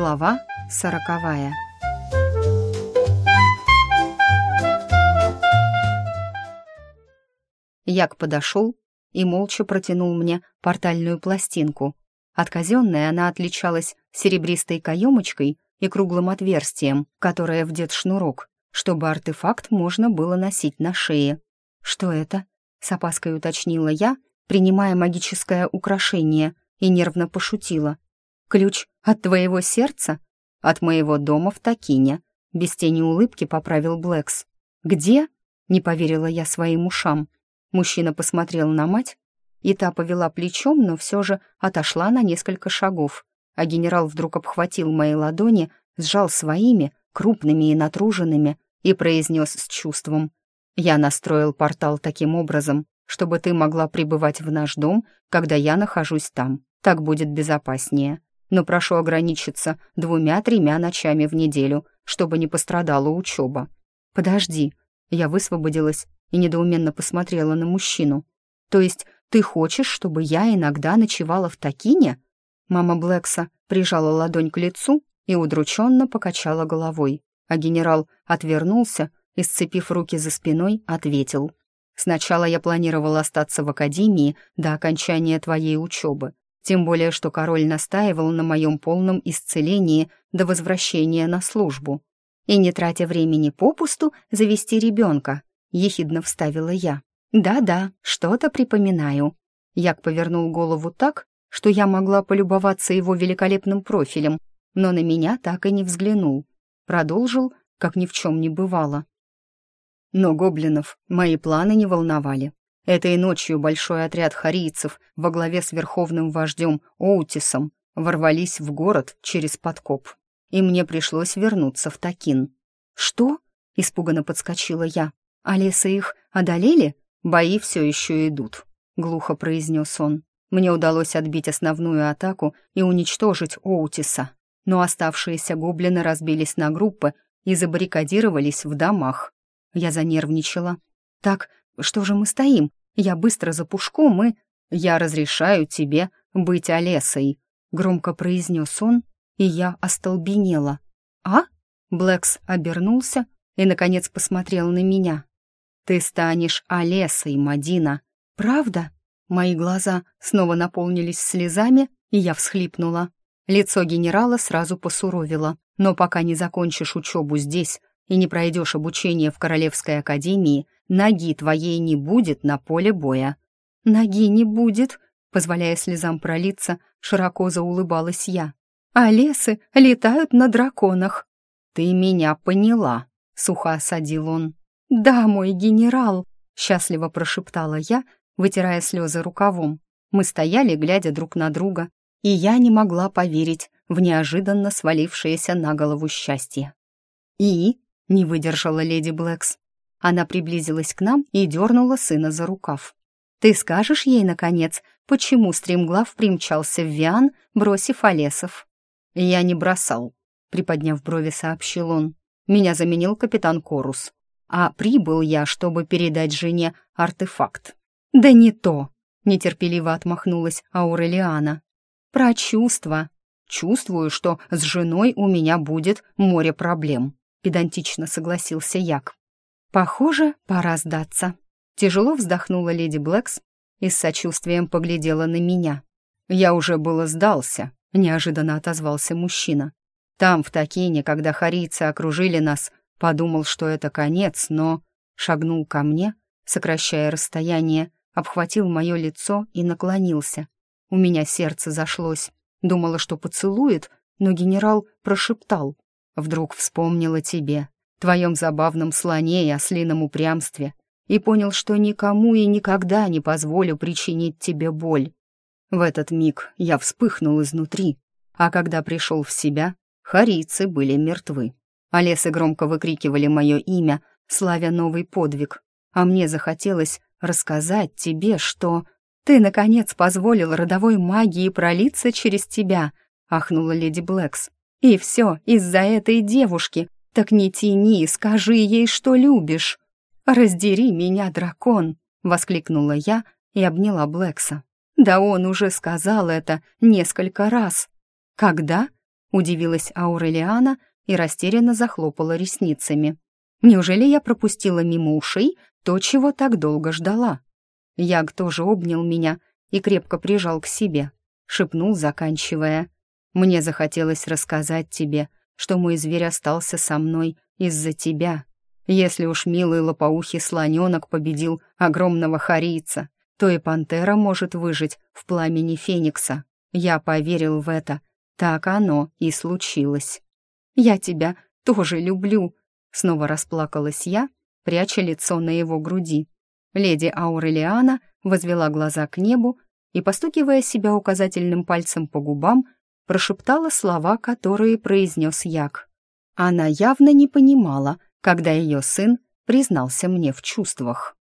Глава сороковая. Як подошел и молча протянул мне портальную пластинку. От казенной она отличалась серебристой каемочкой и круглым отверстием, которое вдет шнурок, чтобы артефакт можно было носить на шее. «Что это?» — с опаской уточнила я, принимая магическое украшение, и нервно пошутила. «Ключ от твоего сердца? От моего дома в Такине», — без тени улыбки поправил Блэкс. «Где?» — не поверила я своим ушам. Мужчина посмотрел на мать, и та повела плечом, но все же отошла на несколько шагов, а генерал вдруг обхватил мои ладони, сжал своими, крупными и натруженными, и произнес с чувством. «Я настроил портал таким образом, чтобы ты могла пребывать в наш дом, когда я нахожусь там. Так будет безопаснее. Но прошу ограничиться двумя-тремя ночами в неделю, чтобы не пострадала учеба. Подожди. Я высвободилась и недоуменно посмотрела на мужчину. То есть ты хочешь, чтобы я иногда ночевала в Такине? Мама Блэкса прижала ладонь к лицу и удрученно покачала головой, а генерал отвернулся и, сцепив руки за спиной, ответил. «Сначала я планировал остаться в академии до окончания твоей учебы, тем более, что король настаивал на моем полном исцелении до возвращения на службу. И не тратя времени попусту, завести ребенка, ехидно вставила я. «Да-да, что-то припоминаю». Як повернул голову так, что я могла полюбоваться его великолепным профилем, но на меня так и не взглянул. Продолжил, как ни в чем не бывало. Но гоблинов мои планы не волновали. Этой ночью большой отряд харийцев во главе с верховным вождем Оутисом ворвались в город через подкоп, и мне пришлось вернуться в Такин. «Что?» — испуганно подскочила я. «А лесы их одолели? Бои все еще идут», — глухо произнес он. Мне удалось отбить основную атаку и уничтожить Оутиса, но оставшиеся гоблины разбились на группы и забаррикадировались в домах. Я занервничала. «Так, что же мы стоим? Я быстро за пушком и... Я разрешаю тебе быть Олесой», — громко произнес он, и я остолбенела. «А?» — Блэкс обернулся и, наконец, посмотрел на меня. «Ты станешь Олесой, Мадина. Правда?» Мои глаза снова наполнились слезами, и я всхлипнула. Лицо генерала сразу посуровило. «Но пока не закончишь учебу здесь и не пройдешь обучение в Королевской академии, ноги твоей не будет на поле боя». «Ноги не будет», — позволяя слезам пролиться, широко заулыбалась я. «А лесы летают на драконах». «Ты меня поняла», — сухо осадил он. «Да, мой генерал», — счастливо прошептала я, вытирая слезы рукавом. Мы стояли, глядя друг на друга, и я не могла поверить в неожиданно свалившееся на голову счастье. «И?» — не выдержала леди Блэкс. Она приблизилась к нам и дернула сына за рукав. «Ты скажешь ей, наконец, почему стремглав примчался в Виан, бросив Олесов?» «Я не бросал», — приподняв брови, сообщил он. «Меня заменил капитан Корус, а прибыл я, чтобы передать жене артефакт». «Да не то!» — нетерпеливо отмахнулась Аурелиана. «Про чувства. Чувствую, что с женой у меня будет море проблем», — педантично согласился Як. «Похоже, пора сдаться». Тяжело вздохнула леди Блэкс и с сочувствием поглядела на меня. «Я уже было сдался», — неожиданно отозвался мужчина. «Там, в Такине, когда харийцы окружили нас, подумал, что это конец, но...» Шагнул ко мне, сокращая расстояние, обхватил мое лицо и наклонился. У меня сердце зашлось. Думала, что поцелует, но генерал прошептал. «Вдруг вспомнила тебе, твоем забавном слоне и ослином упрямстве, и понял, что никому и никогда не позволю причинить тебе боль. В этот миг я вспыхнул изнутри, а когда пришел в себя, харийцы были мертвы. Олесы громко выкрикивали мое имя, славя новый подвиг, а мне захотелось рассказать тебе, что... Ты, наконец, позволил родовой магии пролиться через тебя, ахнула леди Блэкс. И все из-за этой девушки. Так не тяни, скажи ей, что любишь. «Раздери меня, дракон!» — воскликнула я и обняла Блэкса. «Да он уже сказал это несколько раз». «Когда?» — удивилась Аурелиана и растерянно захлопала ресницами. «Неужели я пропустила мимо ушей то, чего так долго ждала?» Яг тоже обнял меня и крепко прижал к себе, шепнул, заканчивая. «Мне захотелось рассказать тебе, что мой зверь остался со мной из-за тебя. Если уж милый лопоухий слоненок победил огромного харийца, то и пантера может выжить в пламени феникса. Я поверил в это. Так оно и случилось. «Я тебя тоже люблю», — снова расплакалась я, пряча лицо на его груди. Леди Аурелиана возвела глаза к небу и, постукивая себя указательным пальцем по губам, прошептала слова, которые произнес Як. Она явно не понимала, когда ее сын признался мне в чувствах.